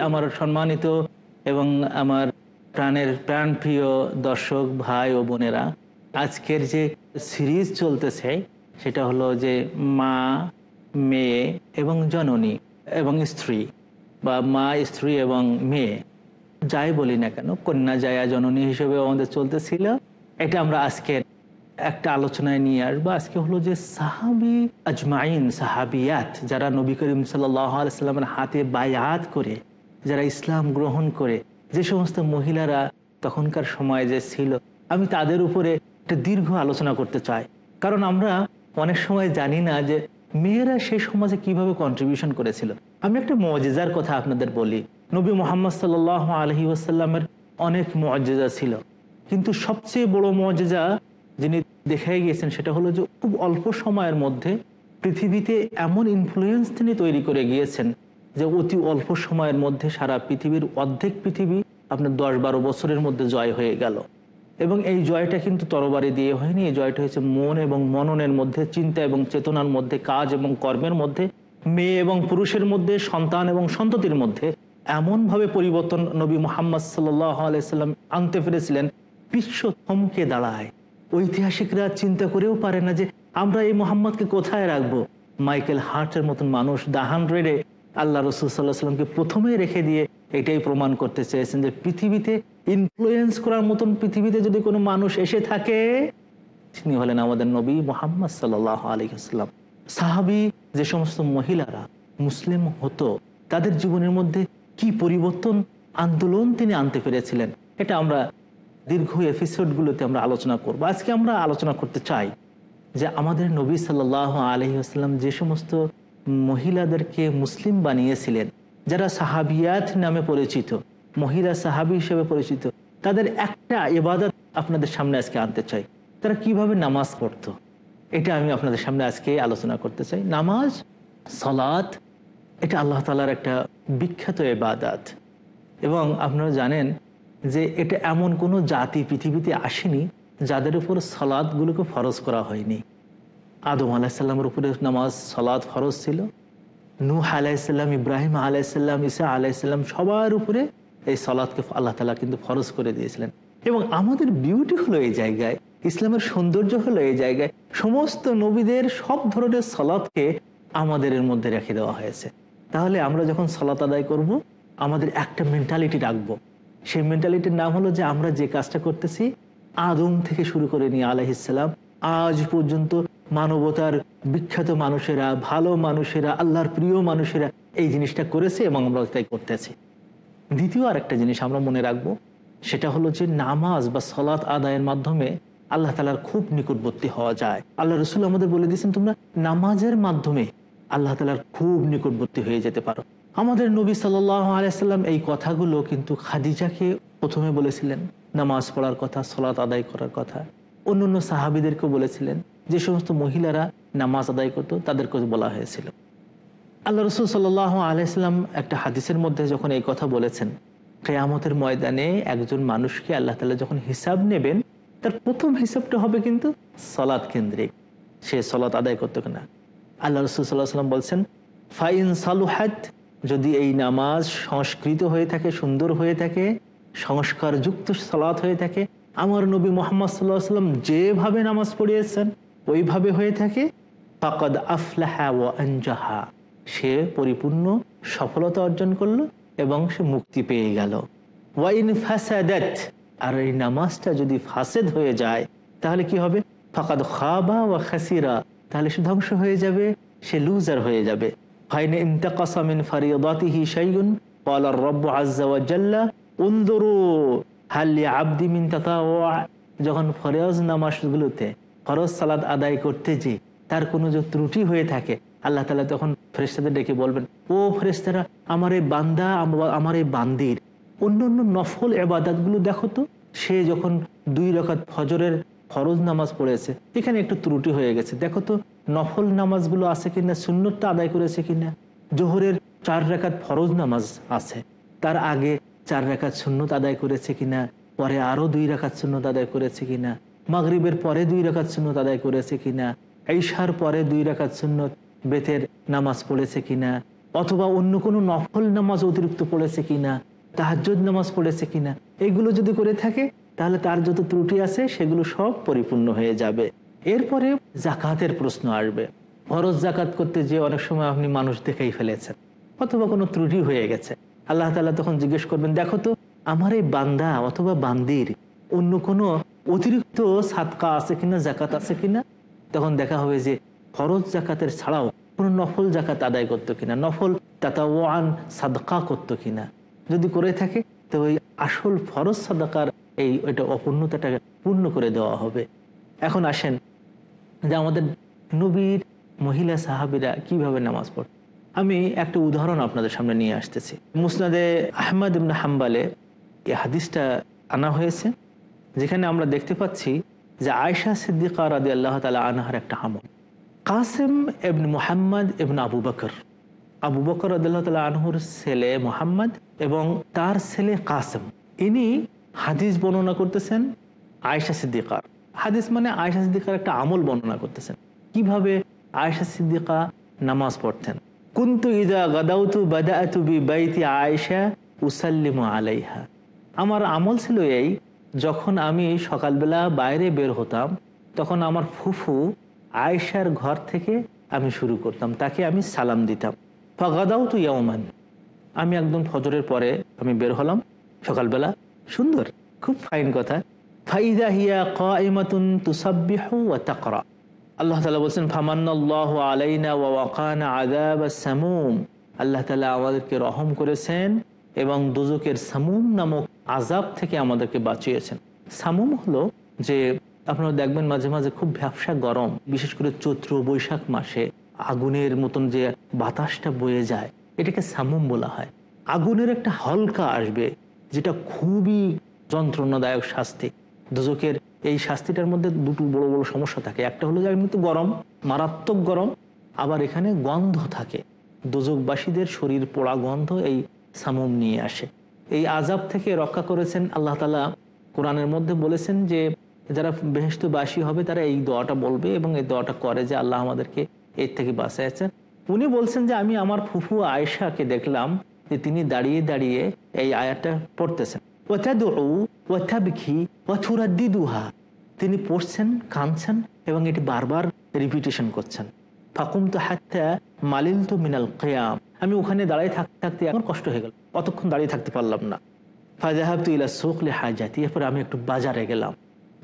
আমার সম্মানিত এবং আমার প্রাণের দর্শক ভাই ও বোনেরা, আজকের যে সিরিজ চলতেছে সেটা হলো যে মা, মেয়ে এবং জননী এবং স্ত্রী বা মা, স্ত্রী এবং মেয়ে, যাই বলি না কেন, কন্যা জায়া জননী হিসেবে আমাদের চলতেছিল। এটা আমরা আজকের একটা আলোচনায় নিয়ে আসব। আজকে হলো যে সাহাবি আজমাইন, সাহাবিয়াত, যারা নবী করিম সাল্লামের হাতে বায়াত করে, যারা ইসলাম গ্রহণ করে, যে সমস্ত মহিলারা তখনকার সময় যে ছিল, আমি তাদের উপরে একটা দীর্ঘ আলোচনা করতে চাই। কারণ আমরা অনেক সময় জানি না যে মেয়েরা সেই সমাজে কীভাবে কন্ট্রিবিউশন করেছিল। আমি একটা মজেজার কথা আপনাদের বলি। নবী মোহাম্মদ সাল আলহি ওয়াসাল্লামের অনেক মজেজা ছিল। কিন্তু সবচেয়ে বড় মজেজা যিনি দেখাই গিয়েছেন, সেটা হলো যে খুব অল্প সময়ের মধ্যে পৃথিবীতে এমন ইনফ্লুয়েন্স তিনি তৈরি করে গিয়েছেন যে অতি অল্প সময়ের মধ্যে সারা পৃথিবীর অর্ধেক পৃথিবী আপনার দশ বারো বছরের মধ্যে জয় হয়ে গেল। এবং এই জয়টা কিন্তু তরবারি দিয়ে হয়নি, এই জয়টা হয়েছে মন এবং মননের মধ্যে, চিন্তা এবং চেতনার মধ্যে, কাজ এবং কর্মের মধ্যে, মেয়ে এবং পুরুষের মধ্যে, সন্তান এবং সন্ততির মধ্যে এমনভাবে পরিবর্তন নবী মোহাম্মদ আলাইসাল্লাম আনতে পেরেছিলেন, বিশ্ব থমকে দাঁড়ায়। ঐতিহাসিকরা চিন্তা করেও পারে না যে আমরা এই মোহাম্মদকে কোথায় রাখব। মাইকেল হার্টের মতন মানুষ দাহান রেডে আল্লাহ রসুল সাল্লাহ প্রথমে রেখে দিয়ে এটাই প্রমাণ করতে চেয়েছেন যে পৃথিবীতে ইনফ্লুয়েন্স করার মতন পৃথিবীতে যদি কোনো মানুষ এসে থাকে, তিনি হলেন আমাদের নবী মোহাম্মদ সাল্লাহ আলহিহাস্লাম সাহাবি যে সমস্ত মহিলারা মুসলিম হতো, তাদের জীবনের মধ্যে কি পরিবর্তন আন্দোলন তিনি আনতে পেরেছিলেন, এটা আমরা দীর্ঘ এপিসোডগুলোতে আমরা আলোচনা করব। আজকে আমরা আলোচনা করতে চাই যে আমাদের নবী সাল্লাহ আলহি আসলাম যে সমস্ত মহিলাদেরকে মুসলিম বানিয়েছিলেন, যারা সাহাবিয়াত নামে পরিচিত, মহিলা সাহাবি হিসেবে পরিচিত, তাদের একটা এবাদত আপনাদের সামনে আজকে আনতে চাই। তারা কীভাবে নামাজ পড়তো? এটা আমি আপনাদের সামনে আজকে আলোচনা করতে চাই। নামাজ সলাৎ এটা আল্লাহ তালার একটা বিখ্যাত এবাদাত এবং আপনারা জানেন যে এটা এমন কোনো জাতি পৃথিবীতে আসেনি যাদের উপর সলাদগুলোকে ফরজ করা হয়নি। আদম আলাহিসাল্লামের উপরে নামাজ সলাদ ফরজ ছিল। নূহ আলাইসাল্লাম, ইব্রাহিম আলাইসাল্লাম ইসা আলাইসাল্লাম সবার উপরে এই সলাদকে আল্লাহ তালা কিন্তু ফরজ করে দিয়েছিলেন। এবং আমাদের বিউটি হলো এই জায়গায়, ইসলামের সৌন্দর্য হলো এই জায়গায়, সমস্ত নবীদের সব ধরনের সলাদকে আমাদের এর মধ্যে রেখে দেওয়া হয়েছে। তাহলে আমরা যখন সলাত আদায় করব, আমাদের একটা মেন্টালিটি রাখব সেই মেন্টালিটির নাম হলো যে আমরা যে কাজটা করতেছি, আদম থেকে শুরু করে নিয়ে আলাহিসাল্লাম আজ পর্যন্ত মানবতার বিখ্যাত মানুষেরা, ভালো মানুষেরা, আল্লাহর প্রিয় মানুষেরা এই জিনিসটা করেছে এবং আমরা তাই করতেছি দ্বিতীয় আর একটা জিনিস আমরা মনে রাখব, সেটা হলো যে নামাজ বা সলাৎ আদায়ের মাধ্যমে আল্লাহ তালার খুব নিকটবর্তী হওয়া যায়। আল্লাহ রসুল আমাদের বলে দিয়েছেন, তোমরা নামাজের মাধ্যমে আল্লাহ তালার খুব নিকটবর্তী হয়ে যেতে পারো। আমাদের নবী সাল্লাহ আলাইসাল্লাম এই কথাগুলো কিন্তু খাদিজাকে প্রথমে বলেছিলেন, নামাজ পড়ার কথা সলাত আদায় করার কথা। অন্য অন্য সাহাবিদেরকেও বলেছিলেন যে সমস্ত মহিলারা নামাজ আদায় করতো তাদেরকে বলা হয়েছিল। আল্লাহ রসুল সাল্লাহ আলাইসাল্লাম একটা হাদিসের মধ্যে যখন এই কথা বলেছেন, কেয়ামতের ময়দানে একজন মানুষকে আল্লাহ তালা যখন হিসাব নেবেন, তার প্রথম হিসাবটা হবে কিন্তু সলাৎ কেন্দ্রিক। সে সলাৎ আদায় করতো কিনা? আল্লাহ রসুল সাল্লাহ সাল্লাম বলছেন, ফাইন সালুহাত যদি এই নামাজ সংস্কৃত হয়ে থাকে, সুন্দর হয়ে থাকে সংস্কার যুক্ত সলাৎ হয়ে থাকে, আমার নবী মোহাম্মদ সাল্লাহ সাল্লাম যেভাবে নামাজ পড়িয়েছেন, ওইভাবে হয়ে থাকে, ফাকদ আফলাহা ও আনজাহা। সে পরিপূর্ণ সফলতা অর্জন করল এবং সে মুক্তি পেয়ে গেল। ওয়াইন ফাসাদাত, আর এই নামাজটা যদি ফাসেদ হয়ে যায়, তাহলে কি হবে? ফাকাদ খাবা ওয়া খাসিরা, তাহলে সে ধ্বংস হয়ে যাবে, সে লুজার হয়ে যাবে। ফাইনে ইন্তাকাসামিন ফারিয়াদাতিহি শাইউন قال الرب عز وجل انظروا هل لعبد من تطوع যখন ফরজ নামাজগুলোতে ফরজ সালাদ আদায় করতে যে তার কোনো যে ত্রুটি হয়ে থাকে আল্লাহ তালা তখন ফেরেস্তাদের ডেকে বলবেন ও ফেরেস্তারা আমার এই বান্দা আমা- আমার এই বান্দির অন্য অন্য নফল এবাদাতগুলো দেখো তো সে যখন দুই রকাত ফজরের ফরজ নামাজ পড়েছে এখানে একটু ত্রুটি হয়ে গেছে। দেখো তো, নফল নামাজগুলো আছে কিনা, সুন্নতটা আদায় করেছে কিনা? জোহরের চার রেখাত ফরজ নামাজ আছে। তার আগে চার রেখাত সুন্নত আদায় করেছে কিনা? পরে আরও দুই রেখাত সুন্নত আদায় করেছে কিনা? মাগরিবের পরে দুই রেখাত সুন্নত আদায় করেছে কিনা? ঈশার পরে দুই রেখাত সুন্নত বেতের নামাজ পড়েছে কিনা? অথবা অন্য কোনো নফল নামাজ অতিরিক্ত পড়েছে কিনা? তাহাজ্জুদ নামাজ পড়েছে কিনা? এগুলো যদি করে থাকে তাহলে তার যত ত্রুটি আছে সেগুলো সব পরিপূর্ণ হয়ে যাবে। এরপরে জাকাতের প্রশ্ন আসবে। ফরজ জাকাত করতে যে অনেক সময় আপনি মানুষ দেখেই ফেলেছেন, অথবা কোনো ত্রুটি হয়ে গেছে। আল্লাহ তাআলা তখন জিজ্ঞেস করবেন, দেখো তো, আমার এই বান্দা অথবা বান্দির অন্য কোনো অতিরিক্ত সাদকা আছে কিনা জাকাত আছে কিনা? তখন দেখা হবে যে ফরজ জাকাতের ছাড়াও কোনো নফল জাকাত আদায় করতো কিনা, নফল তাতাওয়ান সাদকা করতো কিনা। যদি করে থাকে, তো ওই আসল ফরজ সাদাকার এই ওইটা অপূর্ণতাটাকে পূর্ণ করে দেওয়া হবে। এখন আসেন যে আমাদের নবীর মহিলা সাহাবিরা কীভাবে নামাজ পড়ত আমি একটা উদাহরণ আপনাদের সামনে নিয়ে আসতেছি। মুসনাদে আহমদ ইবনা হাম্বালে এই হাদিসটা আনা হয়েছে, যেখানে আমরা দেখতে পাচ্ছি যে আয়সা সিদ্দিকা রাদি আল্লাহ তালা আনহার একটা আমল। কাসেম এবন মোহাম্মদ এবন আবু বকর। আবু বকর আদাল্লাহ তালা আনহুর ছেলে মোহাম্মদ এবং তার ছেলে কাসেম। ইনি হাদিস বর্ণনা করতেছেন আয়সা সিদ্দিকার হাদিস মানে আয়সা সিদ্দিকার একটা আমল বর্ণনা করতেছেন। কীভাবে আয়সা সিদ্দিকা নামাজ পড়তেন? কুন্তু ইদা গাদাউতু বাদাআতু বি বাইতি আয়েশা উসাল্লিমু আলাইহা। আমার আমল ছিল এই, যখন আমি সকালবেলা বাইরে বের হতাম, তখন আমার ফুফু আয়েশার ঘর থেকে আমি শুরু করতাম, তাকে আমি সালাম দিতাম। ফাগাদাউ তু ইয়ামান আমি একদম ফজরের পরে আমি বের হলাম সকালবেলা। সুন্দর, খুব ফাইন কথা। ফাইদা হিয়া কাইমাতুন তুসাব্বিহু ওয়া তাকরা। আল্লাহ তাআলা বলছেন, ফামান্নাল্লাহু আলাইনা ওয়া ওয়াকানা আযাবাস সামুম। আল্লাহ তাআলা আমাদেরকে রহম করেছেন এবং দুজকের সামুম নামক আজাব থেকে আমাদেরকে বাঁচিয়েছেন। সামুম হলো যে, আপনারা দেখবেন মাঝে মাঝে খুব ব্যবসা গরম, বিশেষ করে চৈত্র, বৈশাখ মাসে আগুনের মতন যে বাতাসটা বয়ে যায়, এটাকে সামুম বলা হয়। আগুনের একটা হালকা আসবে যেটা খুবই যন্ত্রণাদায়ক শাস্তি। দুজকের এই শাস্তিটার মধ্যে দুটো বড় বড় সমস্যা থাকে। একটা হলো যে গরম, মারাত্মক গরম, আবার এখানে গন্ধ থাকে। দুজকবাসীদের শরীর পোড়া গন্ধ এই সামুম নিয়ে আসে। এই আজাব থেকে রক্ষা করেছেন আল্লাহ তালা কোরআনের মধ্যে বলেছেন যে, যারা বেহেস্তবাসী হবে তারা এই দোয়াটা বলবে এবং এই দোয়াটা করে যে আল্লাহ আমাদেরকে এর থেকে বাঁচাইছেন উনি বলছেন যে, আমি আমার ফুফু আয়েশাকে দেখলাম তিনি দাঁড়িয়ে দাঁড়িয়ে এই আয়াতটা পড়তেছেন। তিনি পড়ছেন, কাঁদছেন এবং এটি বারবার রিপিটেশন করছেন। ফাকুম তো হাত্তা মালিল তো মিনাল কেয়াম। আমি ওখানে দাঁড়িয়ে থাকতে থাকতে এখন কষ্ট হয়ে গেল। অতক্ষণ দাঁড়িয়ে থাকতে পারলাম না। ফাজাহাব তু ইলা সুকলে হাজাতি। এরপর আমি একটু বাজারে গেলাম।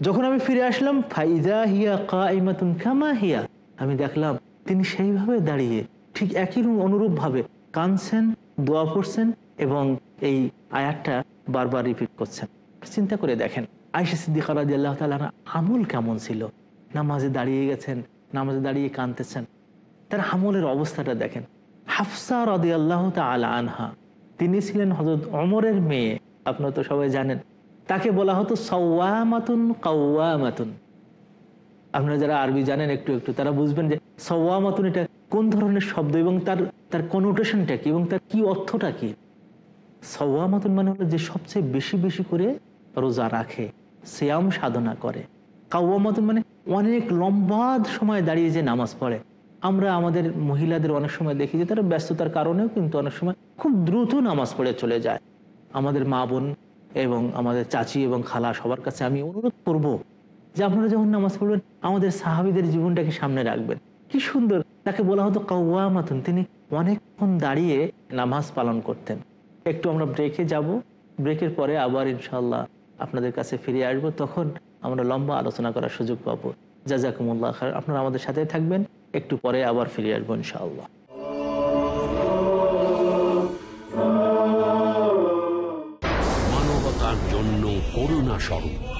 যখন আমি ফিরে আসলাম, ফাইজা হিয়া কাইমাতুন কামা হিয়া। আমি দেখলাম, তিনি সেইভাবে দাঁড়িয়ে ঠিক একই অনুরূপ ভাবে কাঁদছেন দোয়া পড়ছেন এবং এই আয়াতটা বারবার রিপিট করছেন। চিন্তা করে দেখেন আয়সা সিদ্দিকা রাজি আল্লাহ তালার আমল কেমন ছিল? নামাজে দাঁড়িয়ে গেছেন, নামাজে দাঁড়িয়ে কাঁদতেছেন। তার আমলের অবস্থাটা দেখেন। হাফসা রদি আল্লাহ তালা আনহা, তিনি ছিলেন হজরত অমরের মেয়ে। আপনারা তো সবাই জানেন, তাকে বলা হতো সওয়ামাতুন কাওয়ামাতুন। আপনারা যারা আরবি জানেন একটু একটু, তারা বুঝবেন যে সওয়ামাতুন এটা কোন ধরনের শব্দ এবং তার তার কনোটেশনটা কি এবং তার কি অর্থটা কি? সওয়ামাতুন মানে হলো যে সবচেয়ে বেশি বেশি করে রোজা রাখে শ্যাম সাধনা করে। কাওয়ামাতুন মানে অনেক লম্বা সময় দাঁড়িয়ে যে নামাজ পড়ে। আমরা আমাদের মহিলাদের অনেক সময় দেখি যে তারা ব্যস্ততার কারণেও কিন্তু অনেক সময় খুব দ্রুত নামাজ পড়ে চলে যায়। আমাদের মা বোন এবং আমাদের চাচি এবং খালা সবার কাছে আমি অনুরোধ করব যে আপনারা যখন নামাজ পড়বেন, আমাদের সাহাবিদের জীবনটাকে সামনে রাখবেন। কি সুন্দর তাকে বলা হতো কৌয়ামাতুন তিনি অনেকক্ষণ দাঁড়িয়ে নামাজ পালন করতেন। একটু আমরা ব্রেকে যাব। ব্রেকের পরে আবার ইনশাল্লাহ আপনাদের কাছে ফিরে আসব। তখন আমরা লম্বা আলোচনা করার সুযোগ পাবো। জাজাকুমুল্লাহ খার আপনারা আমাদের সাথে থাকবেন। একটু পরে আবার ফিরে আসব ইনশাআল্লাহ। মানবতার জন্য করুণা স্বরূপ।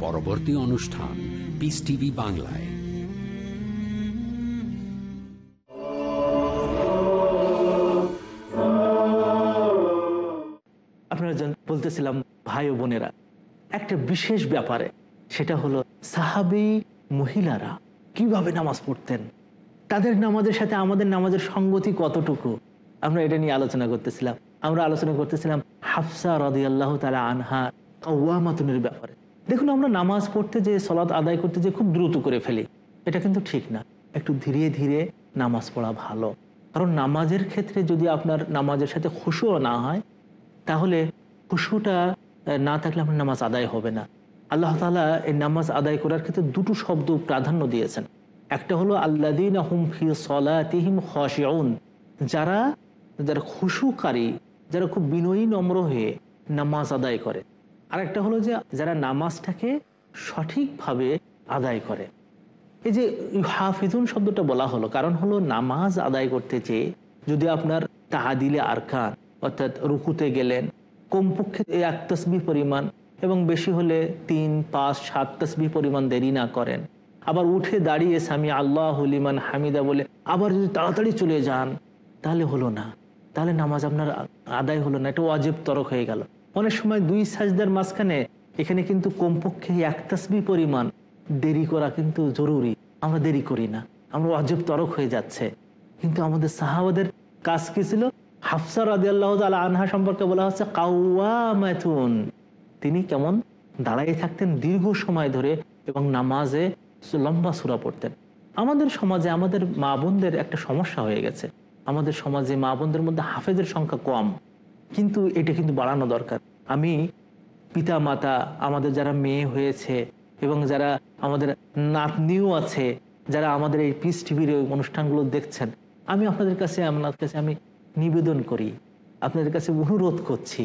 পরবর্তী অনুষ্ঠান পিস টিভি বাংলায়। আপনারা বলতেছিলাম ভাই বোনেরা, একটা বিশেষ ব্যাপারে, সেটা হলো সাহাবি মহিলারা কীভাবে নামাজ পড়তেন? তাদের নামাজের সাথে আমাদের নামাজের সঙ্গতি কতটুকু? আমরা এটা নিয়ে আলোচনা করতেছিলাম। আমরা আলোচনা করতেছিলাম হাফসা রদি আল্লাহ তালা আনহা ওয়ামাতুনের ব্যাপারে। দেখুন, আমরা নামাজ পড়তে যে সলাৎ আদায় করতে যে খুব দ্রুত করে ফেলি। এটা কিন্তু ঠিক না। একটু ধীরে ধীরে নামাজ পড়া ভালো। কারণ নামাজের ক্ষেত্রে যদি আপনার নামাজের সাথে খুশুও না হয়, তাহলে খুশুটা না থাকলে আপনার নামাজ আদায় হবে না। আল্লাহ তালা এই নামাজ আদায় করার ক্ষেত্রে দুটো শব্দ প্রাধান্য দিয়েছেন। একটা হলো আল্লাদিন হুম ফি সলাতিহিম খশিউন। যারা যারা খুশুকারী, যারা খুব বিনয়ী, নম্র হয়ে নামাজ আদায় করে আরেকটা হলো যে যারা নামাজটাকে সঠিকভাবে আদায় করে। এই যে হাফিজুন শব্দটা বলা হলো, কারণ হলো নামাজ আদায় করতে চেয়ে যদি আপনার তাহাদিলে আরকান, অর্থাৎ রুকুতে গেলেন, কমপক্ষে এক তসবি পরিমাণ, এবং বেশি হলে তিন, পাঁচ, সাত তসবি পরিমাণ দেরি না করেন। আবার উঠে দাঁড়িয়ে স্বামী আল্লাহ হলিমান হামিদা বলে, আবার যদি তাড়াতাড়ি চলে যান, তাহলে হলো না। তাহলে নামাজ আপনার আদায় হলো না। এটা অজেব তরক হয়ে গেল। অনেক সময় দুই সাজদার মাঝখানে এখানে কিন্তু কমপক্ষে এক তসবি পরিমাণ দেরি করা কিন্তু জরুরি। আমরা দেরি করি না। আমরা অজব তরক হয়ে যাচ্ছে। কিন্তু আমাদের সাহাবাদের কাজ কি ছিল? হাফসা রাজি আল্লাহ আনহা সম্পর্কে বলা হচ্ছে কাউয়ামাতুন তিনি কেমন? দাঁড়াই থাকতেন দীর্ঘ সময় ধরে এবং নামাজে লম্বা সুরা পড়তেন। আমাদের সমাজে আমাদের মা বোনদের একটা সমস্যা হয়ে গেছে। আমাদের সমাজে মা বোনদের মধ্যে হাফেজের সংখ্যা কম। কিন্তু এটা কিন্তু বাড়ানো দরকার। আমি পিতা মাতা আমাদের যারা মেয়ে হয়েছে এবং যারা আমাদের নাতনিও আছে, যারা আমাদের এই পিস টিভির অনুষ্ঠানগুলো দেখছেন, আমি আপনাদের কাছে আপনার কাছে আমি নিবেদন করি, আপনাদের কাছে অনুরোধ করছি,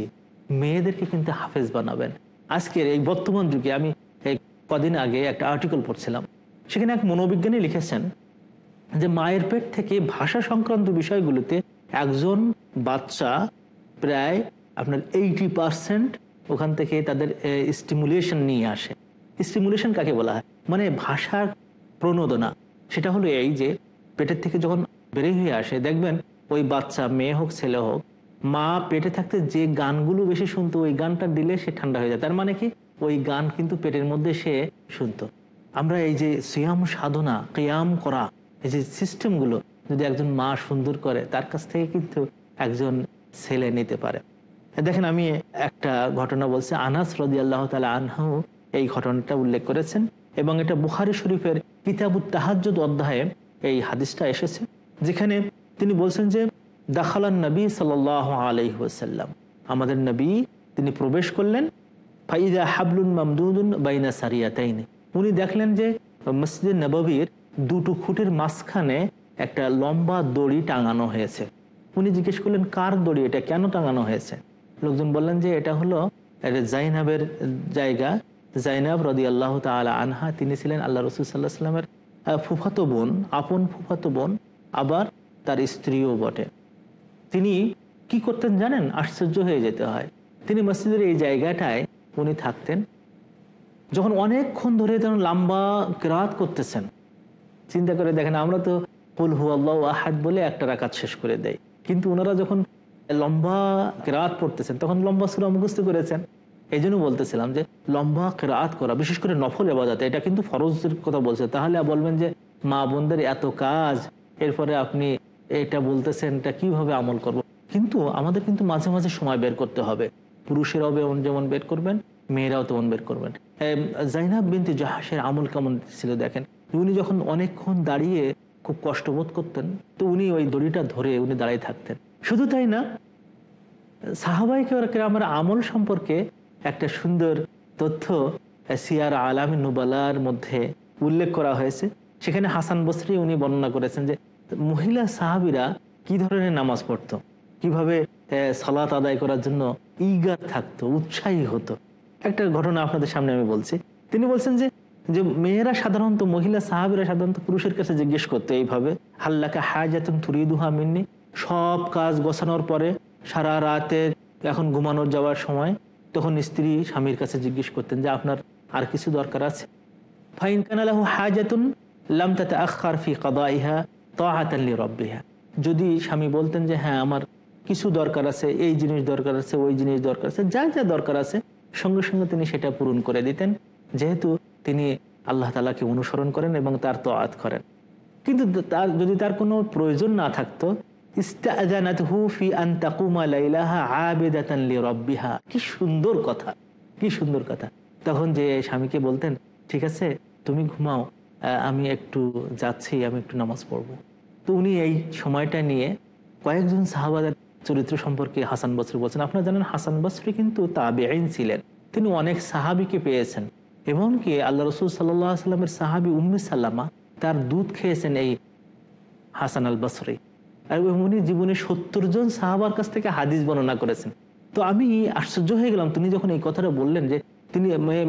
মেয়েদেরকে কিন্তু হাফেজ বানাবেন। আজকের এই বর্তমান যুগে আমি এই কদিন আগে একটা আর্টিকেল পড়ছিলাম, সেখানে এক মনোবিজ্ঞানী লিখেছেন যে মায়ের পেট থেকে ভাষা সংক্রান্ত বিষয়গুলোতে একজন বাচ্চা প্রায় আপনার এইটি পার্সেন্ট ওখান থেকে তাদের স্টিমুলেশন নিয়ে আসে। স্টিমুলেশন কাকে বলা হয়? মানে ভাষার প্রণোদনা। সেটা হলো এই যে, পেটের থেকে যখন বেড়ে হয়ে আসে, দেখবেন ওই বাচ্চা, মেয়ে হোক, ছেলে হোক, মা পেটে থাকতে যে গানগুলো বেশি শুনতো, ওই গানটা দিলে সে ঠান্ডা হয়ে যায়। তার মানে কি? ওই গান কিন্তু পেটের মধ্যে সে শুনতো। আমরা এই যে সিয়াম সাধনা, কেয়াম করা, এই যে সিস্টেমগুলো যদি একজন মা সুন্দর করে, তার কাছ থেকে কিন্তু একজন ছেলে নিতে পারে। দেখেন, আমি একটা ঘটনা বলছি। আনাস রদি আল্লাহ তালা আনহু এই ঘটনাটা উল্লেখ করেছেন এবং এটা বুখারি শরীফের কিতাবুত তাহাজ্জুদ অধ্যায়ে এই হাদিসটা এসেছে, যেখানে তিনি বলছেন যে, দাখালান নবী সাল আলহিহাসাল্লাম আমাদের নবী তিনি প্রবেশ করলেন, ফাইদা হাবলুন মামদুদুন বাইনা সারিয়াতাইনে। উনি দেখলেন যে, মসজিদ নববীর দুটো খুঁটির মাঝখানে একটা লম্বা দড়ি টাঙানো হয়েছে। উনি জিজ্ঞেস করলেন, কার দড়ি এটা? কেন টাঙানো হয়েছে? লোকজন বললেন যে এটা হলো জাইনাবের জায়গা। জাইনাব রদি আল্লাহ তালা আনহা, তিনি ছিলেন আল্লাহ রসুল সাল্লাহ সাল্লামের ফুফাতো বোন, আপন ফুফাতো বোন, আবার তার স্ত্রীও বটে। তিনি কি করতেন জানেন? আশ্চর্য হয়ে যেতে হয়। তিনি মসজিদের এই জায়গাটায় উনি থাকতেন, যখন অনেকক্ষণ ধরে তেমন লম্বা ক্রাত করতেছেন। চিন্তা করে দেখেন, আমরা তো কুল হু আল্লাহ আহাদ বলে একটা রাকাত শেষ করে দেয় কিন্তু ওনারা যখন লম্বা কেরাত পড়তেছেন, তখন লম্বা সুরা মুখস্থ করেছেন। এই জন্য বলতেছিলাম যে, লম্বা কেরাত করা, বিশেষ করে নফল এবাদাতে এটা কিন্তু ফরজের কথা বলছে। তাহলে বলবেন যে, মা বোনদের এত কাজ, এরপরে আপনি এটা বলতেছেন, এটা কীভাবে আমল করব। কিন্তু আমাদের কিন্তু মাঝে মাঝে সময় বের করতে হবে। পুরুষেরাও যেমন- যেমন বের করবেন, মেয়েরাও তেমন বের করবেন। জাইনাব বিনতে জাহাসের আমল কেমন ছিল দেখেন? উনি যখন অনেকক্ষণ দাঁড়িয়ে খুব কষ্টবোধ করতেন, তো উনি ওই দড়িটা ধরে উনি দাঁড়িয়ে থাকতেন। শুধু তাই না সাহাবাই আমার আমল সম্পর্কে একটা সুন্দর তথ্য সিয়ার আলামী নুবালার মধ্যে উল্লেখ করা হয়েছে। সেখানে হাসান বসরি উনি বর্ণনা করেছেন যে, মহিলা সাহাবিরা কি ধরনের নামাজ পড়তো? কীভাবে সালাত আদায় করার জন্য ইগার থাকতো, উৎসাহী হতো? একটা ঘটনা আপনাদের সামনে আমি বলছি। তিনি বলছেন যে যে মেয়েরা সাধারণত, মহিলা সাহাবিরা সাধারণত পুরুষের কাছে জিজ্ঞেস করতো এইভাবে, হাল্লাকে হায়াতুন তুরিদুহা মিন্নি সব কাজ গোছানোর পরে সারা রাতে এখন ঘুমানোর যাওয়ার সময় তখন স্ত্রী স্বামীর কাছে জিজ্ঞেস করতেন যে, আপনার আর কিছু দরকার আছে? যদি স্বামী বলতেন যে হ্যাঁ আমার কিছু দরকার আছে, এই জিনিস দরকার আছে, ওই জিনিস দরকার আছে, যা যা দরকার আছে। সঙ্গে সঙ্গে তিনি সেটা পূরণ করে দিতেন। যেহেতু তিনি আল্লাহ তালাকে অনুসরণ করেন এবং তার তোয়াত করেন। কিন্তু তার যদি তার কোনো প্রয়োজন না থাকতো তখন যে স্বামীকে বলতেন, ঠিক আছে, তুমি ঘুমাও আমি একটু যাচ্ছি, আমি একটু নামাজ তো উনি এই সময়টা নিয়ে কয়েকজন সাহাবাদের চরিত্র সম্পর্কে হাসান বসরি বলছেন। আপনারা জানেন, হাসান বসরি কিন্তু তাবে ছিলেন। তিনি অনেক সাহাবিকে পেয়েছেন। এমনকি আল্লাহ রসুল সাল্লাহ সাল্লামের সাহাবি উম্মি সাল্লামা, তার দুধ খেয়েছেন এই হাসান আল বসরি। উনি জীবনে সত্তর জন সাহাবার কাছ থেকে হাদিস বর্ণনা করেছেন। তো আমি আশ্চর্য হয়ে গেলাম, তিনি যখন এই কথাটা বললেন যে তিনি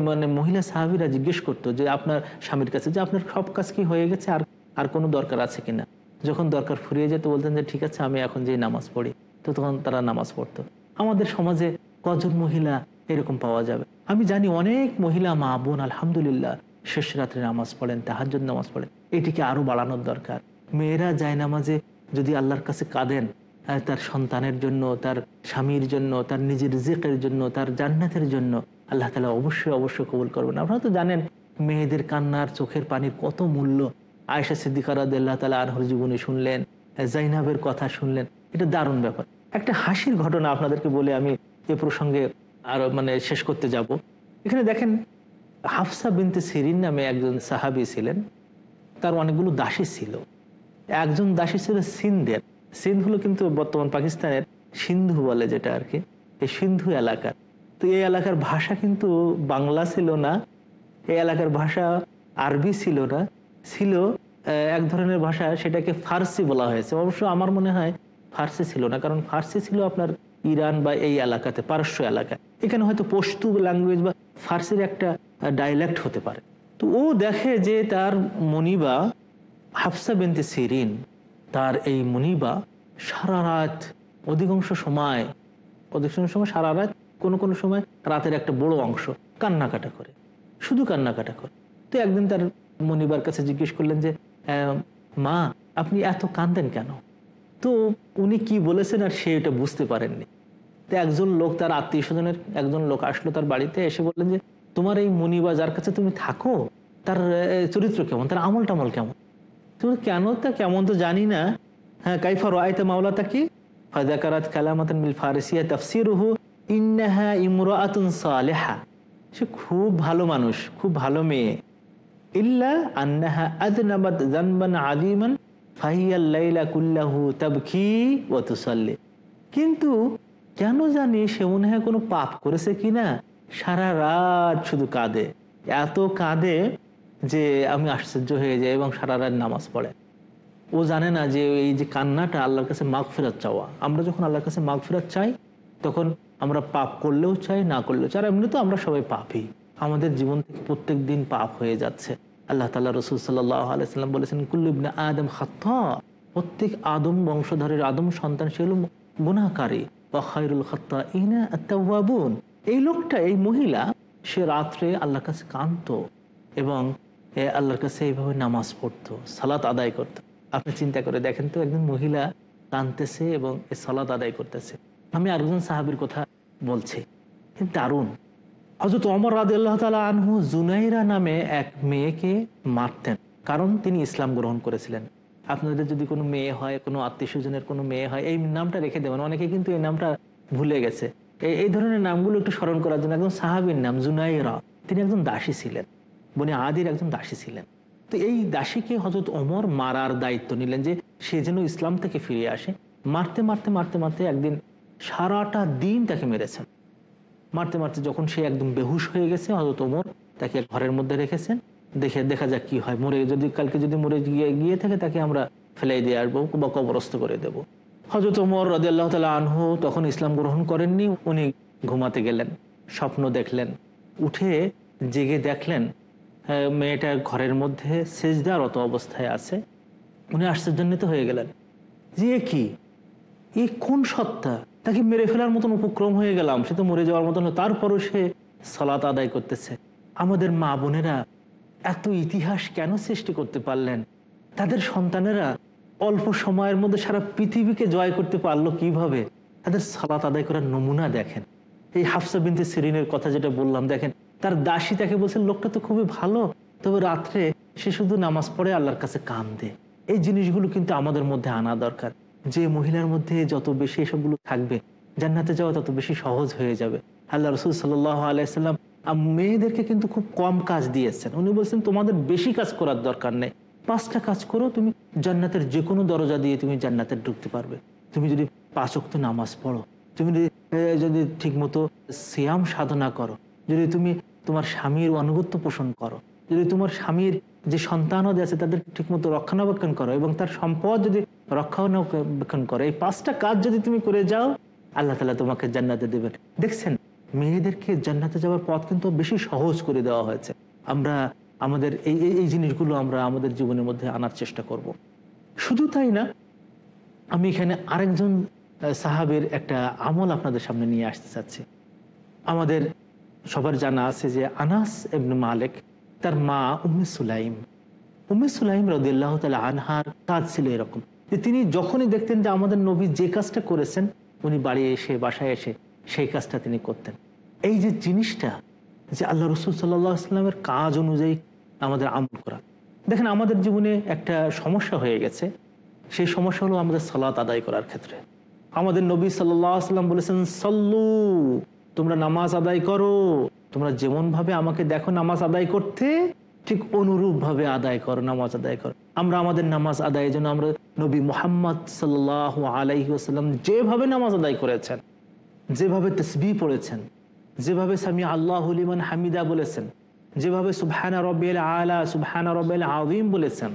মানে মহিলা সাহাবিরা জিজ্ঞেস করতো যে আপনার স্বামীর কাছে যে আপনার সব কাজ কি হয়ে গেছে, আর আর কোনো দরকার আছে কিনা? যখন দরকার ফুরিয়ে যেত বলতেন যে ঠিক আছে, আমি এখন যে নামাজ পড়ি। তো তখন তারা নামাজ পড়তো। আমাদের সমাজে কজন মহিলা এরকম পাওয়া যাবে? আমি জানি অনেক মহিলা মা বোন, আলহামদুলিল্লাহ, শেষ রাত্রে নামাজ পড়েন, তাহাজ্জুদ নামাজ পড়েন। এটিকে আরও বাড়ানোর দরকার। মেয়েরা যায় নামাজে যদি আল্লাহর কাছে কাঁদেন তার সন্তানের জন্য, তার স্বামীর জন্য, তার নিজের রিজিকের জন্য, তার জান্নাতের জন্য আল্লাহ তালা অবশ্যই অবশ্যই কবুল করবেন। আপনারা তো জানেন, মেয়েদের কান্নার চোখের পানির কত মূল্য। আয়সা সিদ্দিকার আল্লাহ তালা আনহর জীবনী শুনলেন জাইনাবের কথা শুনলেন, এটা দারুণ ব্যাপার। একটা হাসির ঘটনা আপনাদেরকে বলে আমি এ প্রসঙ্গে আরও মানে শেষ করতে যাব। এখানে দেখেন, হাফসা বিনতে সিরিন নামে একজন সাহাবি ছিলেন, তার অনেকগুলো দাসী ছিল। একজন দাসী ছিল সিন্ধের। সিন্ধ হলো কিন্তু বর্তমান পাকিস্তানের সিন্ধু বলে যেটা আর কি, এই সিন্ধু এলাকার। তো এই এলাকার ভাষা কিন্তু বাংলা ছিল না, এই এলাকার ভাষা আরবি ছিল না, ছিল এক ধরনের ভাষা সেটাকে ফার্সি বলা হয়েছে। অবশ্য আমার মনে হয় ফার্সি ছিল না, কারণ ফার্সি ছিল আপনার ইরান বা এই এলাকাতে, পারস্য এলাকা এখানে হয়তো পশতু ল্যাঙ্গুয়েজ বা ফার্সির একটা ডাইলেক্ট হতে পারে। তো ও দেখে যে তার মনিবা হাফসা বিনতে সিরিন, তার এই মনিবা সারা রাত, অধিকাংশ সময় অধিকাংশ সময় সারা রাত, কোনো কোনো সময় রাতের একটা বড় অংশ কান্নাকাটা করে, শুধু কান্নাকাটা করে। তো একদিন তার মনিবার কাছে জিজ্ঞেস করলেন যে মা, আপনি এত কান্দেন কেন? তো উনি কি বলেছেন আর সে এটা বুঝতে পারেননি। তো একজন লোক, তার আত্মীয় স্বজনের একজন লোক আসলো তার বাড়িতে, এসে বললেন যে, তোমার এই মনিবা যার কাছে তুমি থাকো, তার চরিত্র কেমন? তার আমল টামল কেমন? তুমি কেন তা কেমন তো জানি না। হ্যাঁ কাইফা রায়তা মাওলাতা কি? ফাদাকারাত কালামাতান ফারিসিয়া সালেহা। সে খুব ভালো মানুষ, খুব ভালো মেয়ে। কিন্তু কেন জানি সে মনে হয় কোনো পাপ করেছে কিনা? সারা রাত শুধু কাঁদে। এত কাঁদে যে আমি আশ্চর্য হয়ে যাই এবং সারা রাত নামাজ পড়ে। ও জানে না যে এই যে কান্নাটা আল্লাহর কাছে মাগ ফেরত চাওয়া। আমরা যখন আল্লাহর কাছে মাগ ফেরত চাই, তখন আমরা পাপ করলেও চাই, না করলেও চাই। আর এমনি তো আমরা সবাই পাপই। আমাদের জীবন থেকে প্রত্যেক দিন পাপ হয়ে যাচ্ছে। আল্লাহ তাল্লাহ রসুল সাল্লাহ আলাইসাল্লাম বলেছেন কুল্লুবনে আদম হাত প্রত্যেক আদম বংশধরের আদম সন্তান সে হল গুনাকারী খায়রুল খত্তা ইনা আত্মাবুন এই লোকটা, এই মহিলা, সে রাত্রে আল্লাহর কাছে কাঁদত এবং আল্লাহর কাছে এইভাবে নামাজ পড়তো, সালাত আদায় করতো। আপনি চিন্তা করে দেখেন তো, একজন মহিলা কাঁদতেছে এবং এ সালাত আদায় করতেছে। আমি আরেকজন সাহাবির কথা বলছি। দারুণ। হজরত অমর রাদ আল্লাহ তালা আনহু জুনাইরা নামে এক মেয়েকে মারতেন, কারণ তিনি ইসলাম গ্রহণ করেছিলেন। আপনাদের যদি কোনো মেয়ে হয়, কোনো আত্মীয় স্বজনের কোনো মেয়ে হয়, এই নামটা রেখে দেবেন। অনেকে কিন্তু এই নামটা ভুলে গেছে। এই এই ধরনের নামগুলো একটু স্মরণ করার জন্য একজন সাহাবির নাম জুনাইরা। তিনি একজন দাসী ছিলেন। বনি আদির একজন দাসী ছিলেন। তো এই দাসীকে হজরত অমর মারার দায়িত্ব নিলেন যে সে যেন ইসলাম থেকে ফিরে আসে। মারতে মারতে মারতে মারতে একদিন সারাটা দিন তাকে মেরেছেন। মারতে মারতে যখন সে একদম বেহুশ হয়ে গেছে হজরত ওমর তাকে ঘরের মধ্যে রেখেছেন। দেখে, দেখা যাক কি হয়। মরে যদি, কালকে যদি মরে গিয়ে গিয়ে থাকে তাকে আমরা ফেলাই দিয়ে আসব বা কবরস্থ করে দেব। হজরত ওমর রদি আল্লাহ তালা আনহু তখন ইসলাম গ্রহণ করেননি, উনি ঘুমাতে গেলেন, স্বপ্ন দেখলেন, উঠে জেগে দেখলেন মেয়েটা ঘরের মধ্যে সেজদারত অবস্থায় আছে। উনি আশ্চর্যান্বিত হয়ে গেলেন। যে এ কি? এই কোন সত্তা? তাকে মেরে ফেলার মতন উপক্রম হয়ে গেলাম, সে তো মরে যাওয়ার মতন তারপরও সে সলাত আদায় করতেছে। আমাদের মা বোনেরা এত ইতিহাস কেন সৃষ্টি করতে পারলেন? তাদের সন্তানেরা অল্প সময়ের মধ্যে সারা পৃথিবীকে জয় করতে পারল কীভাবে? তাদের সালাত আদায় করার নমুনা দেখেন। এই হাফসা বিনতে সিরিনের কথা যেটা বললাম, দেখেন তার দাসী তাকে বলছে লোকটা তো খুবই ভালো তবে রাত্রে সে শুধু নামাজ পড়ে আল্লাহর কাছে কান দে এই জিনিসগুলো কিন্তু আমাদের মধ্যে আনা দরকার। যে মহিলার মধ্যে যত বেশি এসবগুলো থাকবে জান্নাতে যাওয়া তত বেশি সহজ হয়ে যাবে। আল্লাহ রসুল সাল্লাহ আলাইসাল্লাম মেয়েদেরকে কিন্তু খুব কম কাজ দিয়েছেন। উনি বলছেন তোমাদের বেশি কাজ করার দরকার নেই। পাঁচটা কাজ করো তুমি জান্নাতের যে কোনো দরজা দিয়ে তুমি জান্নাতে ঢুকতে পারবে। তুমি যদি পাঁচ অক্ত নামাজ পড়ো তুমি যদি এ, যদি ঠিকমতো সিয়াম সাধনা করো যদি তুমি তোমার স্বামীর আনুগত্য পোষণ করো। যদি তোমার স্বামীর যে সন্তানদ আছে, তাদের ঠিকমতো রক্ষণাবেক্ষণ করো এবং তার সম্পদ যদি রক্ষণাবেক্ষণ করো, এই পাঁচটা কাজ যদি তুমি করে যাও, আল্লাহ তালা তোমাকে জান্নাতে দেবেন। দেখছেন, মেয়েদেরকে জান্নাতে যাওয়ার পথ কিন্তু বেশি সহজ করে দেওয়া হয়েছে। আমরা, আমাদের এই- এই জিনিসগুলো আমরা আমাদের জীবনের মধ্যে আনার চেষ্টা করব। শুধু তাই না, আমি এখানে আরেকজন সাহাবের একটা আমল আপনাদের সামনে নিয়ে আসতে চাচ্ছি। আমাদের সবার জানা আছে যে আনাস এবন মালিক, তার মা উম্মে সুলাইম। উম্মে সুলাইম রদিল্লাহ তালা আনহার কাজ ছিল এরকম যে তিনি যখনই দেখতেন যে আমাদের নবী যে কাজটা করেছেন, উনি বাড়ি এসে, বাসায় এসে সেই কাজটা তিনি করতেন। এই যে জিনিসটা যে আল্লাহ রসুল সাল্লাহ আসলামের কাজ অনুযায়ী আমাদের আমল করা। দেখেন, আমাদের জীবনে একটা সমস্যা হয়ে গেছে। সেই সমস্যা হলো আমাদের সালাত আদায় করার ক্ষেত্রে। আমাদের নবী সাল্লাম বলেছেন, সল্লু তোমরা নামাজ আদায় করো। তোমরা যেমন ভাবে আমাকে দেখো নামাজ আদায় করতে, ঠিক অনুরূপ ভাবে আদায় করো, নামাজ আদায় করো। আমরা আমাদের নামাজ আদায়ের জন্য আমরা নবী মোহাম্মদ সাল্লাহ আলাইহি আসাল্লাম যেভাবে নামাজ আদায় করেছেন, যেভাবে তসবি পড়েছেন, যেভাবে সামি আল্লাহ লিমান হামিদা বলেছেন, যেভাবে সুবহানা রব্বিল আলা, সুবহানা রব্বিল আযীম বলেছেন,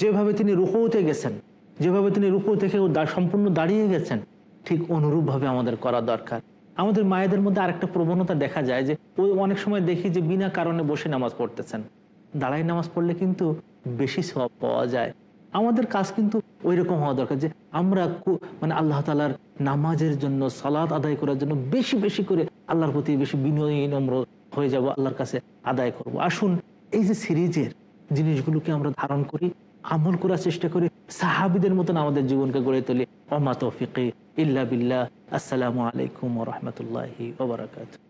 যেভাবে তিনি রুকুতে গেছেন, যেভাবে তিনি রুকু থেকে সম্পূর্ণ দাঁড়িয়ে গেছেন, ঠিক অনুরূপভাবে আমাদের করা দরকার। আমাদের মায়েদের মধ্যে আরেকটা প্রবণতা দেখা যায় যে ওই অনেক সময় দেখি যে বিনা কারণে বসে নামাজ পড়তেছেন। দাঁড়াই নামাজ পড়লে কিন্তু বেশি সব পাওয়া যায়। আমাদের কাজ কিন্তু ওই রকম হওয়া দরকার যে আমরা মানে আল্লাহ তালার নামাজের জন্য সালাদ আদায় করার জন্য বেশি বেশি করে আল্লাহর প্রতি বেশি বিনয়ী, নম্র হয়ে যাব, আল্লাহর কাছে আদায় করব। আসুন, এই যে সিরিজের জিনিসগুলোকে আমরা ধারণ করি আমল করার চেষ্টা করি সাহাবিদের মতন আমাদের জীবনকে গড়ে তুলি। অমা তৌফিকে ইল্লা বিল্লাহ। আসসালামু আলাইকুম রহমতুল্লাহি ওবরাকাত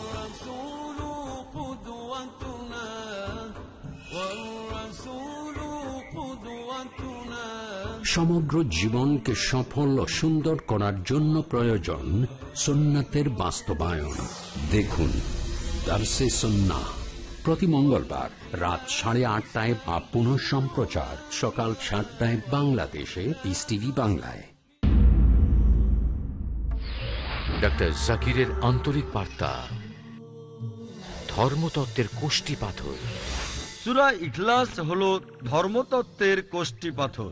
সমগ্র জীবনকে সফল ও সুন্দর করার জন্য প্রয়োজন সুন্নাতের বাস্তবায়ন। দেখুন দার্সে সন্না প্রতি মঙ্গলবার রাত সাড়ে আটটায় বা পুনঃ সম্প্রচার সকাল সাতটায় বাংলাদেশে পিস টিভি বাংলায়। ডক্টর জাকিরের আন্তরিক বার্তা। ধর্মতত্ত্বের কোষ্টি পাথর। সুরা ইখলাস হলো ধর্মতত্ত্বের কোষ্টি পাথর।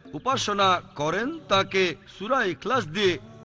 উপাসনা করেন তাকে সুরা ইখলাস দিয়ে